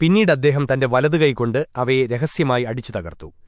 പിന്നീട് അദ്ദേഹം തന്റെ വലതുകൈകൊണ്ട് അവയെ രഹസ്യമായി അടിച്ചു തകർത്തു